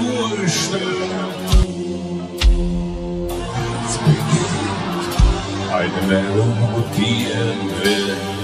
die Ruhe stören. Es beginnt eine Melodie im Wind.